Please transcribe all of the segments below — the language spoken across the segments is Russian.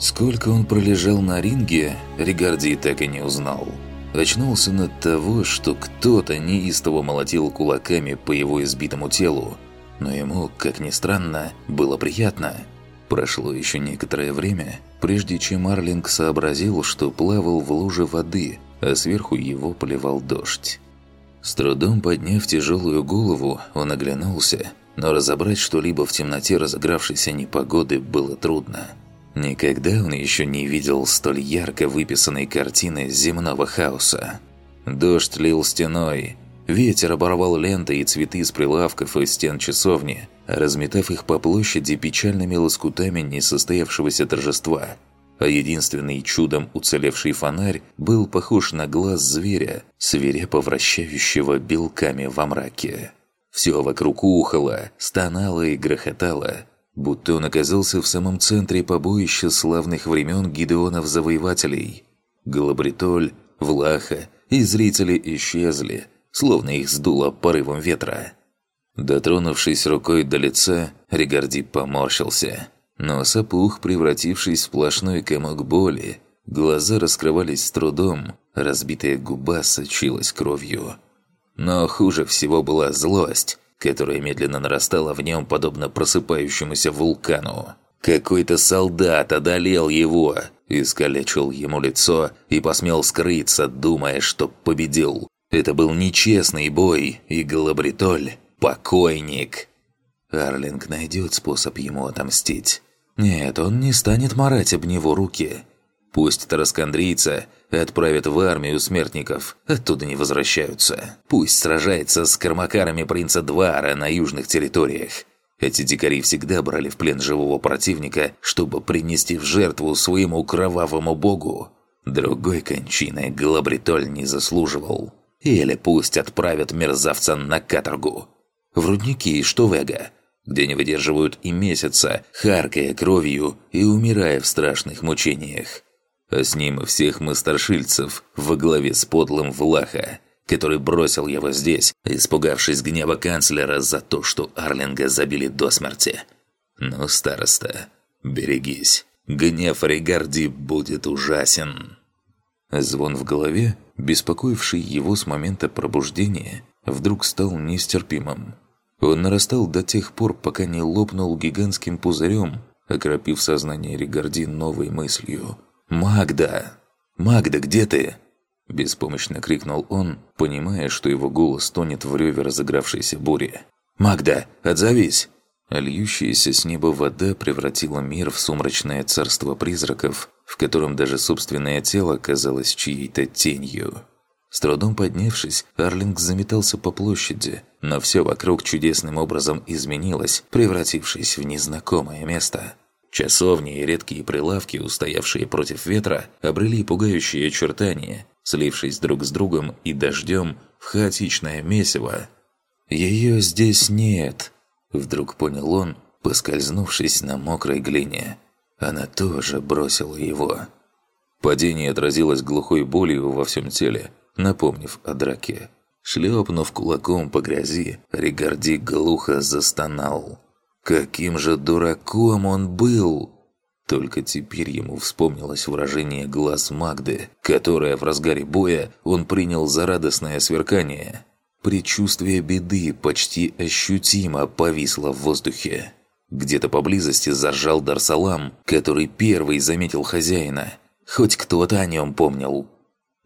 Сколько он пролежал на ринге, Ригарди так и не узнал. Очнулся от того, что кто-то неистово молотил кулаками по его избитому телу, но ему, как ни странно, было приятно. Прошло еще некоторое время, прежде чем Арлинг сообразил, что плавал в луже воды, а сверху его поливал дождь. С трудом подняв тяжелую голову, он оглянулся, но разобрать что-либо в темноте разыгравшейся непогоды было трудно. Никогда он еще не видел столь ярко выписанной картины земного хаоса. Дождь лил стеной, ветер оборвал ленты и цветы с прилавков и стен часовни, разметав их по площади печальными лоскутами несостоявшегося торжества. А единственный чудом уцелевший фонарь был похож на глаз зверя, свирепо вращающего белками во мраке. Все вокруг ухало, стонало и грохотало, будто он оказался в самом центре побоища славных времен Гидеонов-завоевателей. Галабритоль, Влаха и зрители исчезли, словно их сдуло порывом ветра. Дотронувшись рукой до лица, Ригарди поморщился. Нос опух, превратившись в сплошной комок боли. Глаза раскрывались с трудом, разбитая губа сочилась кровью. Но хуже всего была злость, которая медленно нарастала в нем, подобно просыпающемуся вулкану. Какой-то солдат одолел его, искалечил ему лицо и посмел скрыться, думая, что победил. Это был нечестный бой, и Галабритоль – покойник. Арлинг найдет способ ему отомстить. Нет, он не станет марать об него руки. Пусть тараскандрийца отправят в армию смертников, оттуда не возвращаются. Пусть сражается с кармакарами принца Двара на южных территориях. Эти дикари всегда брали в плен живого противника, чтобы принести в жертву своему кровавому богу. Другой кончины Галабритоль не заслуживал. Или пусть отправят мерзавца на каторгу. В рудники Штовега, где не выдерживают и месяца, харкая кровью и умирая в страшных мучениях а с ним всех мы старшильцев во главе с подлым Влаха, который бросил его здесь, испугавшись гнева канцлера за то, что Арлинга забили до смерти. Ну, староста, берегись, гнев Ригарди будет ужасен. Звон в голове, беспокоивший его с момента пробуждения, вдруг стал нестерпимым. Он нарастал до тех пор, пока не лопнул гигантским пузырем, окропив сознание Ригарди новой мыслью – «Магда! Магда, где ты?» Беспомощно крикнул он, понимая, что его голос тонет в реве разыгравшейся бури. «Магда, отзовись!» льющаяся с неба вода превратила мир в сумрачное царство призраков, в котором даже собственное тело казалось чьей-то тенью. С трудом поднявшись, Арлинг заметался по площади, но все вокруг чудесным образом изменилось, превратившись в незнакомое место. Часовни и редкие прилавки, устоявшие против ветра, обрели пугающие очертания, слившись друг с другом и дождем в хаотичное месиво. «Ее здесь нет», — вдруг понял он, поскользнувшись на мокрой глине. Она тоже бросила его. Падение отразилось глухой болью во всем теле, напомнив о драке. Шлепнув кулаком по грязи, Ригарди глухо застонал. Каким же дураком он был! Только теперь ему вспомнилось выражение глаз Магды, которое в разгаре боя он принял за радостное сверкание. Предчувствие беды почти ощутимо повисло в воздухе. Где-то поблизости заржал Дарсалам, который первый заметил хозяина. Хоть кто-то о нем помнил.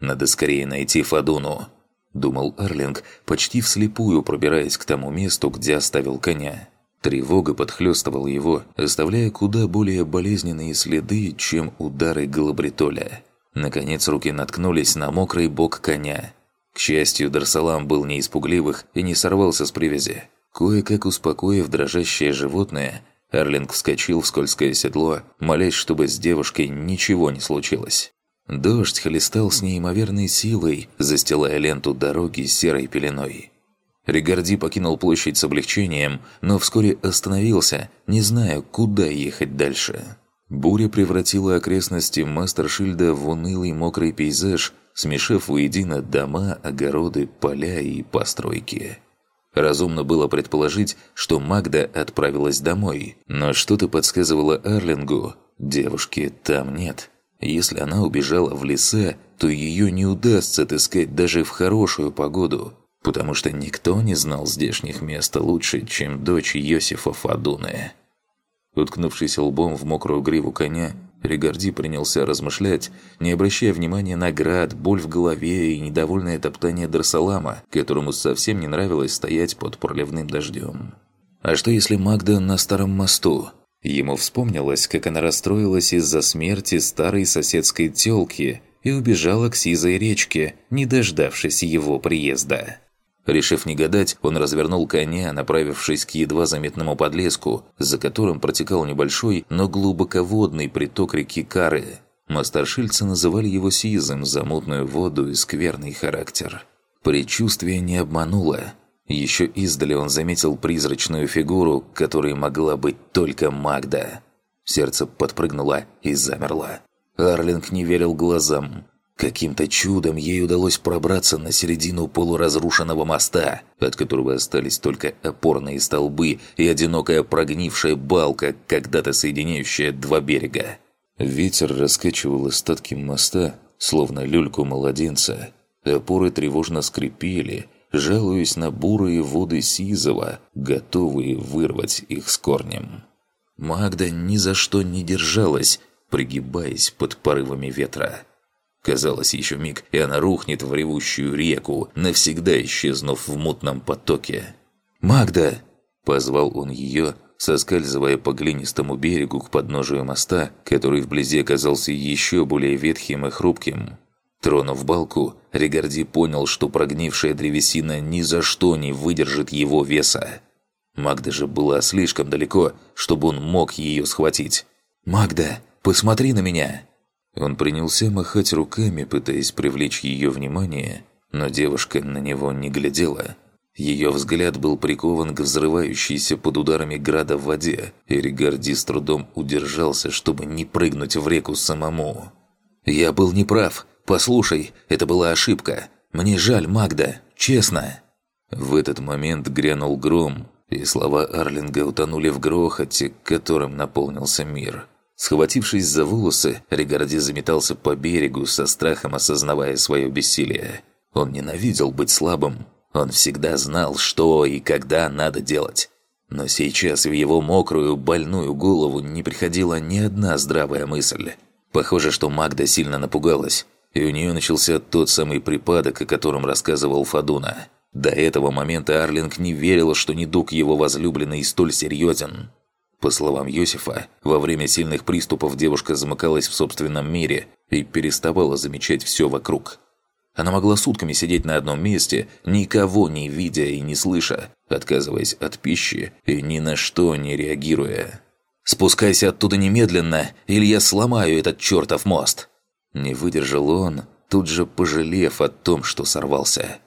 «Надо скорее найти Фадуну», — думал Арлинг, почти вслепую пробираясь к тому месту, где оставил коня. Тревога подхлёстывала его, оставляя куда более болезненные следы, чем удары Галабритоля. Наконец руки наткнулись на мокрый бок коня. К счастью, Дарсалам был не испугливых и не сорвался с привязи. Кое-как успокоив дрожащее животное, Арлинг вскочил в скользкое седло, молясь, чтобы с девушкой ничего не случилось. Дождь хлестал с неимоверной силой, застилая ленту дороги серой пеленой. Ригарди покинул площадь с облегчением, но вскоре остановился, не зная, куда ехать дальше. Буря превратила окрестности Мастершильда в унылый мокрый пейзаж, смешав воедино дома, огороды, поля и постройки. Разумно было предположить, что Магда отправилась домой, но что-то подсказывало Арлингу, девушки там нет. Если она убежала в леса, то ее не удастся отыскать даже в хорошую погоду, потому что никто не знал здешних мест лучше, чем дочь Йосифа Фадуны. Уткнувшись лбом в мокрую гриву коня, Ригарди принялся размышлять, не обращая внимания на град, боль в голове и недовольное топтание Дарсалама, которому совсем не нравилось стоять под проливным дождем. А что если Магда на старом мосту? Ему вспомнилось, как она расстроилась из-за смерти старой соседской тёлки и убежала к Сизой речке, не дождавшись его приезда. Решив не гадать, он развернул коня, направившись к едва заметному подлеску, за которым протекал небольшой, но глубоководный приток реки Кары. Мастаршильцы называли его Сизым за мутную воду и скверный характер. Предчувствие не обмануло. Еще издали он заметил призрачную фигуру, которой могла быть только Магда. Сердце подпрыгнуло и замерло. Арлинг не верил глазам. Каким-то чудом ей удалось пробраться на середину полуразрушенного моста, от которого остались только опорные столбы и одинокая прогнившая балка, когда-то соединяющая два берега. Ветер раскачивал остатки моста, словно люльку младенца. Опоры тревожно скрипели, жалуясь на бурые воды Сизова, готовые вырвать их с корнем. Магда ни за что не держалась, пригибаясь под порывами ветра. Казалось, еще миг, и она рухнет в ревущую реку, навсегда исчезнув в мутном потоке. «Магда!» – позвал он ее, соскальзывая по глинистому берегу к подножию моста, который вблизи оказался еще более ветхим и хрупким. Тронув балку, Регарди понял, что прогнившая древесина ни за что не выдержит его веса. Магда же была слишком далеко, чтобы он мог ее схватить. «Магда, посмотри на меня!» Он принялся махать руками, пытаясь привлечь ее внимание, но девушка на него не глядела. Ее взгляд был прикован к взрывающейся под ударами града в воде, и Ригарди с трудом удержался, чтобы не прыгнуть в реку самому. «Я был неправ. Послушай, это была ошибка. Мне жаль, Магда. Честно». В этот момент грянул гром, и слова Арлинга утонули в грохоте, которым наполнился мир. Схватившись за волосы, Ригарди заметался по берегу, со страхом осознавая свое бессилие. Он ненавидел быть слабым. Он всегда знал, что и когда надо делать. Но сейчас в его мокрую, больную голову не приходила ни одна здравая мысль. Похоже, что Магда сильно напугалась, и у нее начался тот самый припадок, о котором рассказывал Фадуна. До этого момента Арлинг не верил, что недуг его возлюбленный столь серьезен. По словам Йосифа, во время сильных приступов девушка замыкалась в собственном мире и переставала замечать все вокруг. Она могла сутками сидеть на одном месте, никого не видя и не слыша, отказываясь от пищи и ни на что не реагируя. «Спускайся оттуда немедленно, или я сломаю этот чертов мост!» Не выдержал он, тут же пожалев о том, что сорвался.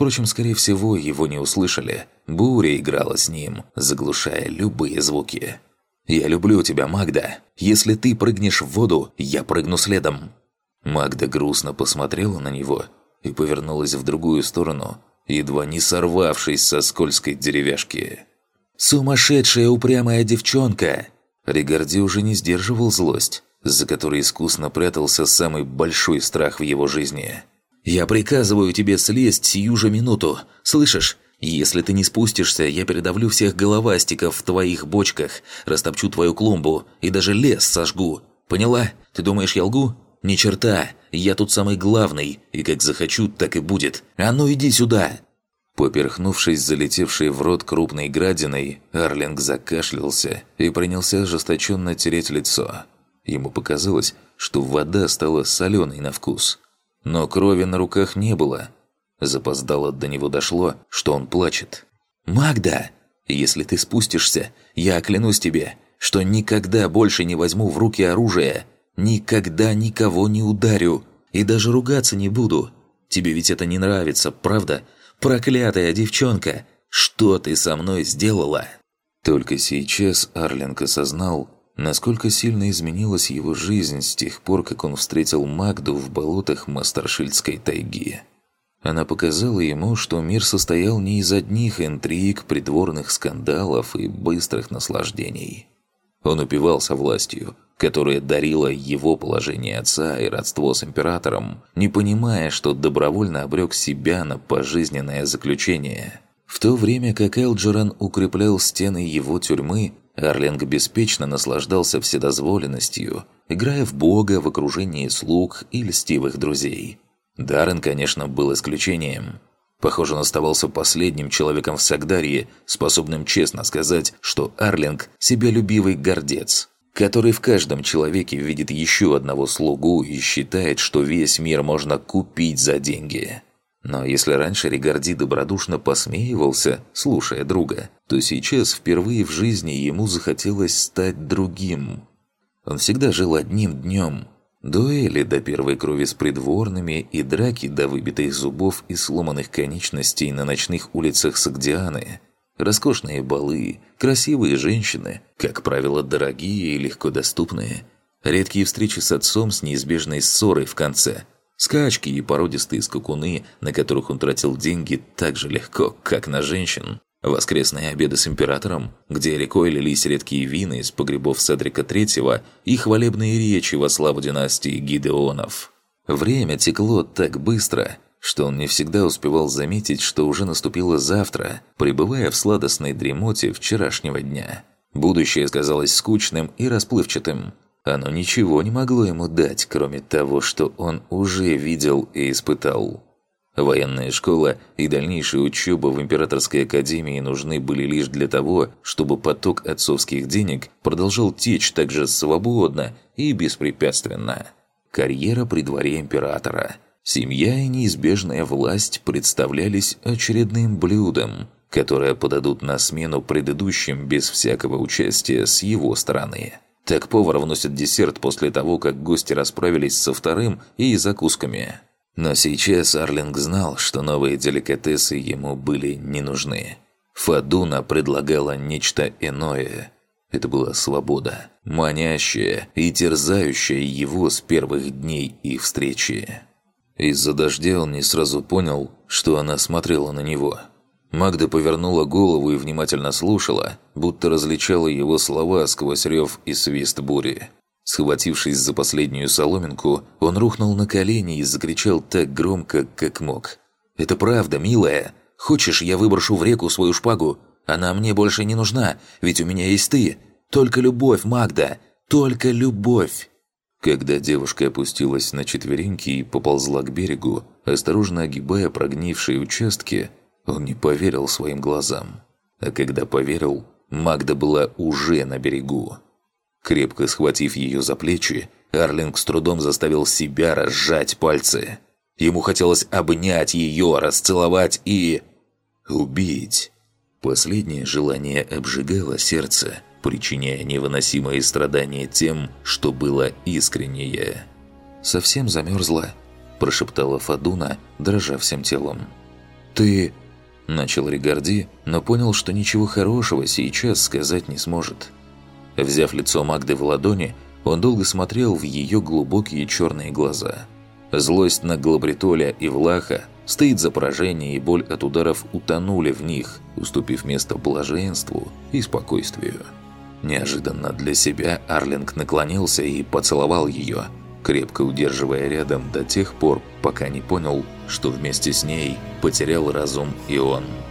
Впрочем, скорее всего, его не услышали. Буря играла с ним, заглушая любые звуки. «Я люблю тебя, Магда. Если ты прыгнешь в воду, я прыгну следом». Магда грустно посмотрела на него и повернулась в другую сторону, едва не сорвавшись со скользкой деревяшки. «Сумасшедшая упрямая девчонка!» Ригарди уже не сдерживал злость, за которой искусно прятался самый большой страх в его жизни – «Я приказываю тебе слезть сию же минуту. Слышишь? Если ты не спустишься, я передавлю всех головастиков в твоих бочках, растопчу твою клумбу и даже лес сожгу. Поняла? Ты думаешь, я лгу? Ни черта. Я тут самый главный, и как захочу, так и будет. А ну иди сюда!» Поперхнувшись залетевшей в рот крупной градиной, Арлинг закашлялся и принялся ожесточенно тереть лицо. Ему показалось, что вода стала соленой на вкус – но крови на руках не было. Запоздало до него дошло, что он плачет. «Магда, если ты спустишься, я клянусь тебе, что никогда больше не возьму в руки оружие, никогда никого не ударю и даже ругаться не буду. Тебе ведь это не нравится, правда? Проклятая девчонка, что ты со мной сделала?» Только сейчас Арлинг осознал, насколько сильно изменилась его жизнь с тех пор, как он встретил Магду в болотах Мастершильдской тайги. Она показала ему, что мир состоял не из одних интриг, придворных скандалов и быстрых наслаждений. Он упивался властью, которое дарило его положение отца и родство с императором, не понимая, что добровольно обрек себя на пожизненное заключение. В то время как Элджеран укреплял стены его тюрьмы, Арлинг беспечно наслаждался вседозволенностью, играя в бога в окружении слуг и льстивых друзей. Даррен, конечно, был исключением. Похоже, он оставался последним человеком в Сагдарии, способным честно сказать, что Арлинг – себялюбивый гордец, который в каждом человеке видит еще одного слугу и считает, что весь мир можно купить за деньги. Но если раньше Ригарди добродушно посмеивался, слушая друга, то сейчас впервые в жизни ему захотелось стать другим. Он всегда жил одним днем. Дуэли до первой крови с придворными и драки до выбитых зубов и сломанных конечностей на ночных улицах Сагдианы. Роскошные балы, красивые женщины, как правило, дорогие и легко доступные. Редкие встречи с отцом с неизбежной ссорой в конце – Скачки и породистые скакуны, на которых он тратил деньги так же легко, как на женщин. Воскресные обеды с императором, где рекой лились редкие вины из погребов Седрика III и хвалебные речи во славу династии Гидеонов. Время текло так быстро, что он не всегда успевал заметить, что уже наступило завтра, пребывая в сладостной дремоте вчерашнего дня. Будущее казалось скучным и расплывчатым – оно ничего не могло ему дать, кроме того, что он уже видел и испытал. Военная школа и дальнейшая учеба в Императорской Академии нужны были лишь для того, чтобы поток отцовских денег продолжал течь так же свободно и беспрепятственно. Карьера при дворе Императора, семья и неизбежная власть представлялись очередным блюдом, которое подадут на смену предыдущим без всякого участия с его стороны. Так повар вносит десерт после того, как гости расправились со вторым и закусками. Но сейчас Арлинг знал, что новые деликатесы ему были не нужны. Фадуна предлагала нечто иное. Это была свобода, манящая и терзающая его с первых дней их встречи. Из-за дождя он не сразу понял, что она смотрела на него – Магда повернула голову и внимательно слушала, будто различала его слова сквозь рев и свист бури. Схватившись за последнюю соломинку, он рухнул на колени и закричал так громко, как мог. «Это правда, милая! Хочешь, я выброшу в реку свою шпагу? Она мне больше не нужна, ведь у меня есть ты! Только любовь, Магда! Только любовь!» Когда девушка опустилась на четвереньки и поползла к берегу, осторожно огибая прогнившие участки, он не поверил своим глазам. А когда поверил, Магда была уже на берегу. Крепко схватив ее за плечи, Арлинг с трудом заставил себя разжать пальцы. Ему хотелось обнять ее, расцеловать и... убить. Последнее желание обжигало сердце, причиняя невыносимые страдания тем, что было искреннее. «Совсем замерзла», – прошептала Фадуна, дрожа всем телом. «Ты...» Начал Ригарди, но понял, что ничего хорошего сейчас сказать не сможет. Взяв лицо Магды в ладони, он долго смотрел в ее глубокие черные глаза. Злость на Глабритоля и Влаха, стыд за поражение и боль от ударов утонули в них, уступив место блаженству и спокойствию. Неожиданно для себя Арлинг наклонился и поцеловал ее – крепко удерживая рядом до тех пор, пока не понял, что вместе с ней потерял разум и он –